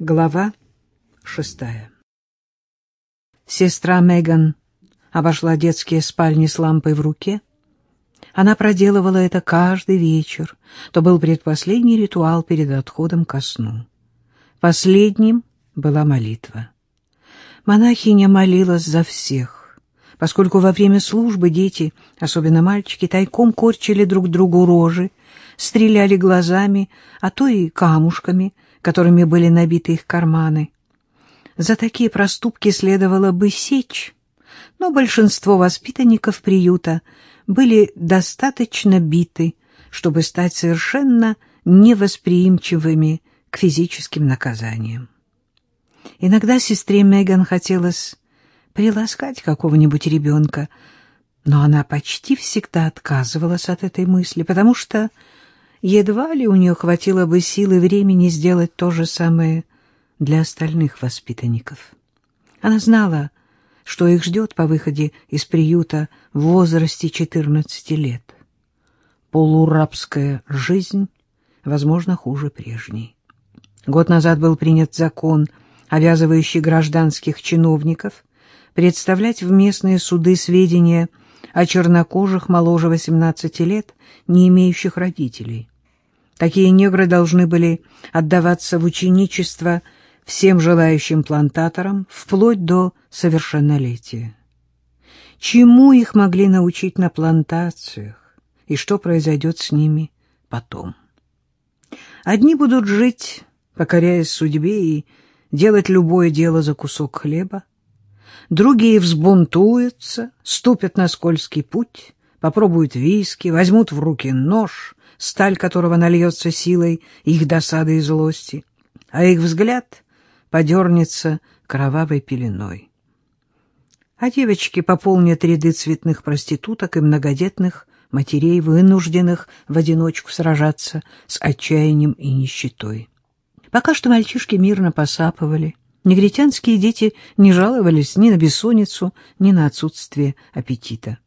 Глава шестая Сестра Меган обошла детские спальни с лампой в руке. Она проделывала это каждый вечер. То был предпоследний ритуал перед отходом ко сну. Последним была молитва. Монахиня молилась за всех, поскольку во время службы дети, особенно мальчики, тайком корчили друг другу рожи, стреляли глазами, а то и камушками — которыми были набиты их карманы. За такие проступки следовало бы сечь, но большинство воспитанников приюта были достаточно биты, чтобы стать совершенно невосприимчивыми к физическим наказаниям. Иногда сестре Меган хотелось приласкать какого-нибудь ребенка, но она почти всегда отказывалась от этой мысли, потому что едва ли у нее хватило бы сил и времени сделать то же самое для остальных воспитанников. Она знала, что их ждет по выходе из приюта в возрасте 14 лет. Полурабская жизнь, возможно, хуже прежней. Год назад был принят закон, обязывающий гражданских чиновников представлять в местные суды сведения о чернокожих моложе 18 лет, не имеющих родителей. Такие негры должны были отдаваться в ученичество всем желающим плантаторам вплоть до совершеннолетия. Чему их могли научить на плантациях и что произойдет с ними потом? Одни будут жить, покоряясь судьбе и делать любое дело за кусок хлеба, Другие взбунтуются, ступят на скользкий путь, попробуют виски, возьмут в руки нож, сталь которого нальется силой их досады и злости, а их взгляд подернется кровавой пеленой. А девочки пополнят ряды цветных проституток и многодетных матерей, вынужденных в одиночку сражаться с отчаянием и нищетой. Пока что мальчишки мирно посапывали — Негритянские дети не жаловались ни на бессонницу, ни на отсутствие аппетита.